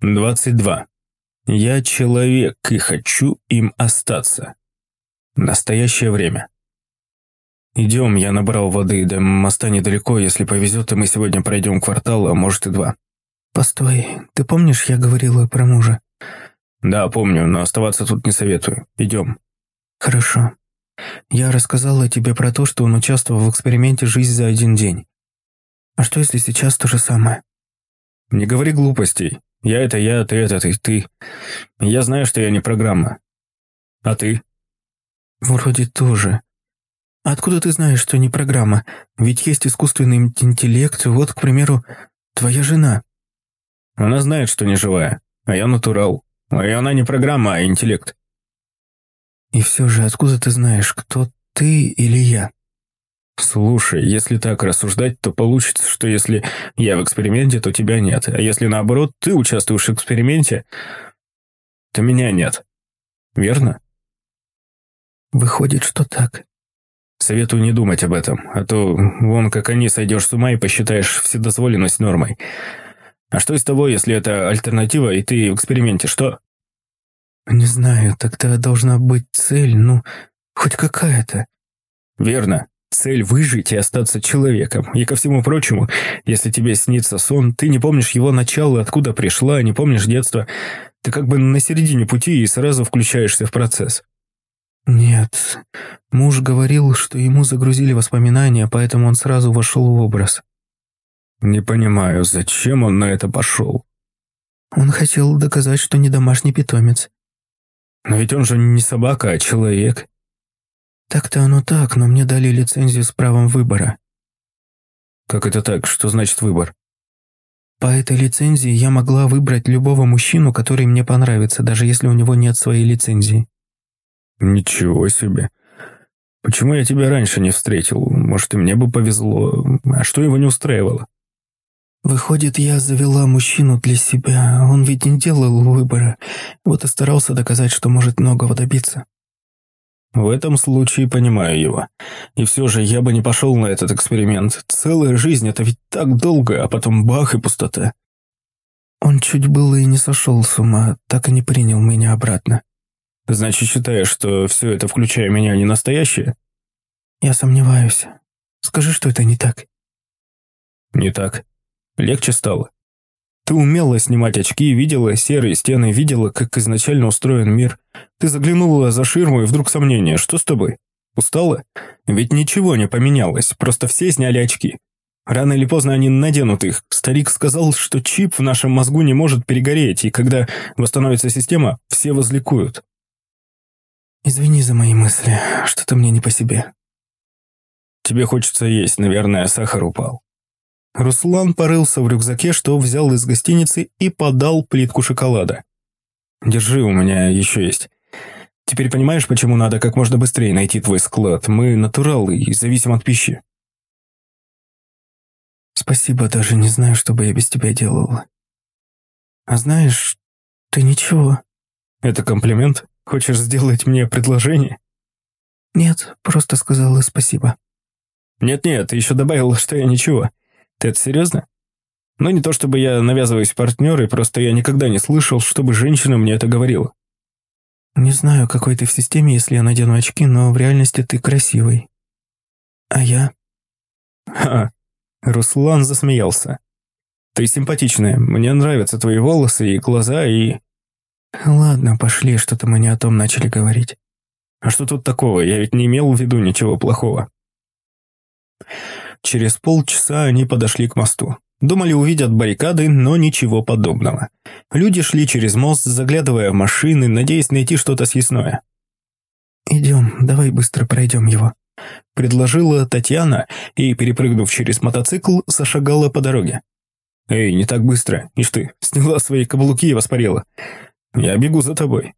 22. Я человек и хочу им остаться. Настоящее время. Идем, я набрал воды, до моста недалеко, если повезет, то мы сегодня пройдем квартал, а может и два. Постой, ты помнишь, я говорила про мужа? Да, помню, но оставаться тут не советую. Идем. Хорошо. Я рассказала тебе про то, что он участвовал в эксперименте «Жизнь за один день». А что, если сейчас то же самое? Не говори глупостей. Я это я, ты это ты, ты. Я знаю, что я не программа. А ты? Вроде тоже. Откуда ты знаешь, что не программа? Ведь есть искусственный интеллект, вот, к примеру, твоя жена. Она знает, что не живая, а я натурал. А и она не программа, а интеллект. И все же, откуда ты знаешь, кто ты или я? Слушай, если так рассуждать, то получится, что если я в эксперименте, то тебя нет. А если наоборот, ты участвуешь в эксперименте, то меня нет. Верно? Выходит, что так. Советую не думать об этом, а то вон как они сойдешь с ума и посчитаешь вседозволенность нормой. А что из того, если это альтернатива, и ты в эксперименте, что? Не знаю, тогда должна быть цель, ну, хоть какая-то. Верно. Цель выжить и остаться человеком. И ко всему прочему, если тебе снится сон, ты не помнишь его начало, откуда пришла, не помнишь детства. Ты как бы на середине пути и сразу включаешься в процесс. Нет. Муж говорил, что ему загрузили воспоминания, поэтому он сразу вошел в образ. Не понимаю, зачем он на это пошел? Он хотел доказать, что не домашний питомец. Но ведь он же не собака, а человек. Так-то оно так, но мне дали лицензию с правом выбора. Как это так? Что значит выбор? По этой лицензии я могла выбрать любого мужчину, который мне понравится, даже если у него нет своей лицензии. Ничего себе. Почему я тебя раньше не встретил? Может, и мне бы повезло. А что его не устраивало? Выходит, я завела мужчину для себя. Он ведь не делал выбора. Вот и старался доказать, что может многого добиться. В этом случае понимаю его. И все же я бы не пошел на этот эксперимент. Целая жизнь – это ведь так долго, а потом бах и пустота. Он чуть было и не сошел с ума, так и не принял меня обратно. Значит, считаешь, что все это, включая меня, не настоящее? Я сомневаюсь. Скажи, что это не так. Не так. Легче стало. Ты умела снимать очки, видела серые стены, видела, как изначально устроен мир. Ты заглянула за ширму и вдруг сомнение. Что с тобой? Устала? Ведь ничего не поменялось, просто все сняли очки. Рано или поздно они наденут их. Старик сказал, что чип в нашем мозгу не может перегореть, и когда восстановится система, все возликуют. Извини за мои мысли, что-то мне не по себе. Тебе хочется есть, наверное, сахар упал. Руслан порылся в рюкзаке, что взял из гостиницы и подал плитку шоколада. «Держи, у меня еще есть. Теперь понимаешь, почему надо как можно быстрее найти твой склад? Мы натуралы и зависим от пищи». «Спасибо, даже не знаю, что бы я без тебя делала. А знаешь, ты ничего». «Это комплимент? Хочешь сделать мне предложение?» «Нет, просто сказала спасибо». «Нет-нет, еще добавил, что я ничего. Ты это серьезно? Ну, не то чтобы я навязываюсь в партнеры, просто я никогда не слышал, чтобы женщина мне это говорила. Не знаю, какой ты в системе, если я надену очки, но в реальности ты красивый. А я? Ха, Руслан засмеялся. Ты симпатичная, мне нравятся твои волосы и глаза, и... Ладно, пошли, что-то мы не о том начали говорить. А что тут такого? Я ведь не имел в виду ничего плохого. Через полчаса они подошли к мосту. Думали, увидят баррикады, но ничего подобного. Люди шли через мост, заглядывая в машины, надеясь найти что-то съестное. «Идем, давай быстро пройдем его», – предложила Татьяна и, перепрыгнув через мотоцикл, зашагала по дороге. «Эй, не так быстро, ишь ты, сняла свои каблуки и воспарила. Я бегу за тобой».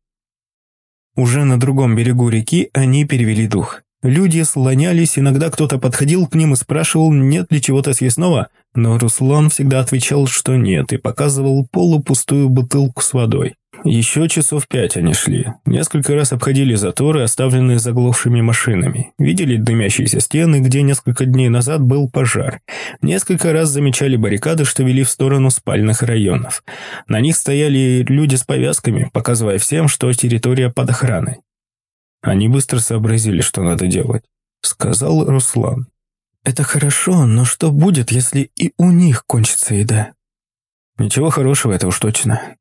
Уже на другом берегу реки они перевели дух. Люди слонялись, иногда кто-то подходил к ним и спрашивал, нет ли чего-то съестного, но Руслан всегда отвечал, что нет, и показывал полупустую бутылку с водой. Еще часов пять они шли. Несколько раз обходили заторы, оставленные заглохшими машинами. Видели дымящиеся стены, где несколько дней назад был пожар. Несколько раз замечали баррикады, что вели в сторону спальных районов. На них стояли люди с повязками, показывая всем, что территория под охраной. Они быстро сообразили, что надо делать, сказал Руслан. Это хорошо, но что будет, если и у них кончится еда? Ничего хорошего, это уж точно.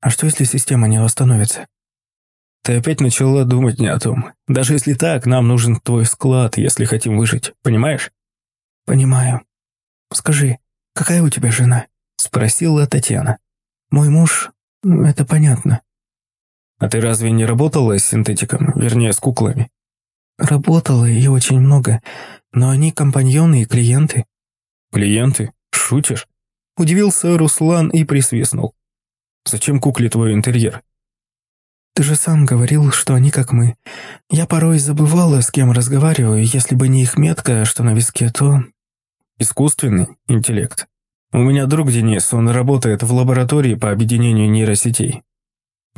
А что, если система не восстановится? Ты опять начала думать не о том. Даже если так, нам нужен твой склад, если хотим выжить. Понимаешь? Понимаю. Скажи, какая у тебя жена? Спросила Татьяна. Мой муж, это понятно. А ты разве не работала с синтетиком, вернее, с куклами? Работала и очень много, но они компаньоны и клиенты. Клиенты? Шутишь? Удивился Руслан и присвистнул. Зачем кукле твой интерьер? Ты же сам говорил, что они как мы. Я порой забывала, с кем разговариваю, если бы не их метка, что на виске, то... Искусственный интеллект. У меня друг Денис, он работает в лаборатории по объединению нейросетей.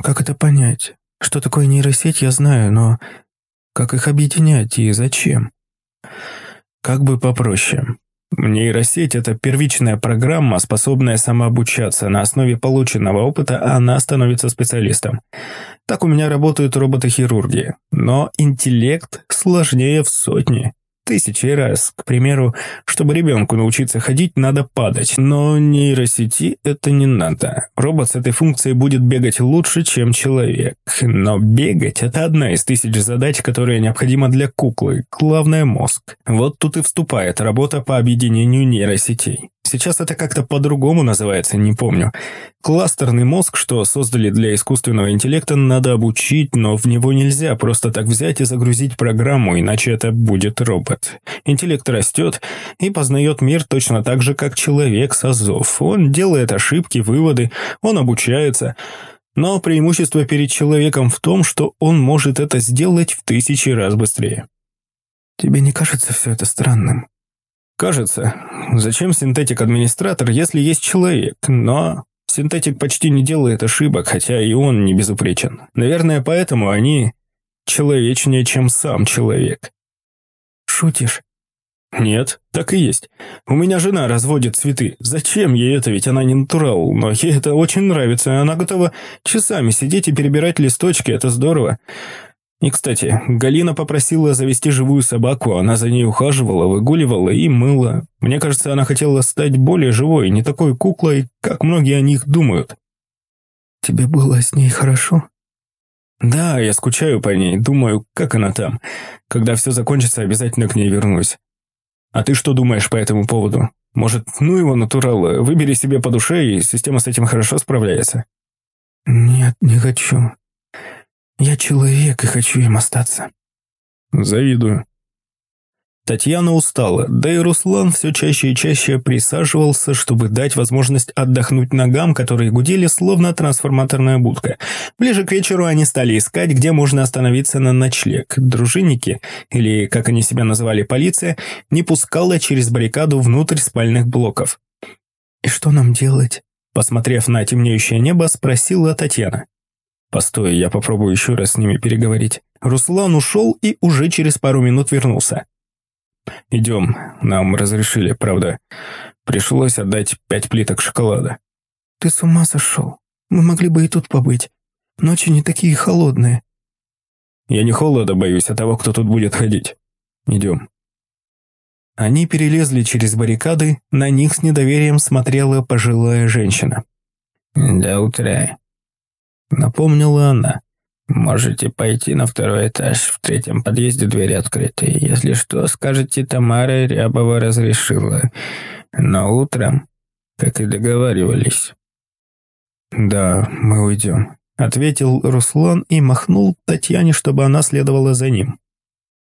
Как это понять? Что такое нейросеть, я знаю, но как их объединять и зачем? Как бы попроще. Нейросеть – это первичная программа, способная самообучаться. На основе полученного опыта она становится специалистом. Так у меня работают роботы-хирурги. Но интеллект сложнее в сотни тысячи раз. К примеру, чтобы ребенку научиться ходить, надо падать. Но нейросети это не надо. Робот с этой функцией будет бегать лучше, чем человек. Но бегать – это одна из тысяч задач, которая необходима для куклы. Главное – мозг. Вот тут и вступает работа по объединению нейросетей. Сейчас это как-то по-другому называется, не помню. Кластерный мозг, что создали для искусственного интеллекта, надо обучить, но в него нельзя просто так взять и загрузить программу, иначе это будет робот. Интеллект растет и познает мир точно так же, как человек с азов. Он делает ошибки, выводы, он обучается. Но преимущество перед человеком в том, что он может это сделать в тысячи раз быстрее. Тебе не кажется все это странным? Кажется, зачем синтетик-администратор, если есть человек? Но синтетик почти не делает ошибок, хотя и он не безупречен. Наверное, поэтому они человечнее, чем сам человек. Шутишь? Нет, так и есть. У меня жена разводит цветы. Зачем ей это, ведь она не натурал, но ей это очень нравится. Она готова часами сидеть и перебирать листочки, это здорово. И, кстати, Галина попросила завести живую собаку, она за ней ухаживала, выгуливала и мыла. Мне кажется, она хотела стать более живой, не такой куклой, как многие о них думают. Тебе было с ней хорошо? Да, я скучаю по ней, думаю, как она там. Когда все закончится, обязательно к ней вернусь. А ты что думаешь по этому поводу? Может, ну его натурал, выбери себе по душе, и система с этим хорошо справляется? Нет, не хочу. Я человек и хочу им остаться. Завидую. Татьяна устала, да и Руслан все чаще и чаще присаживался, чтобы дать возможность отдохнуть ногам, которые гудели, словно трансформаторная будка. Ближе к вечеру они стали искать, где можно остановиться на ночлег. Дружинники, или, как они себя называли, полиция, не пускала через баррикаду внутрь спальных блоков. «И что нам делать?» Посмотрев на темнеющее небо, спросила Татьяна. Постой, я попробую еще раз с ними переговорить. Руслан ушел и уже через пару минут вернулся. Идем, нам разрешили, правда. Пришлось отдать пять плиток шоколада. Ты с ума сошел? Мы могли бы и тут побыть. Ночи не такие холодные. Я не холода боюсь, а того, кто тут будет ходить. Идем. Они перелезли через баррикады, на них с недоверием смотрела пожилая женщина. «До утра», Напомнила она. «Можете пойти на второй этаж. В третьем подъезде двери открыты. Если что, скажете, Тамара Рябова разрешила. Но утром, как и договаривались». «Да, мы уйдем», — ответил Руслан и махнул Татьяне, чтобы она следовала за ним.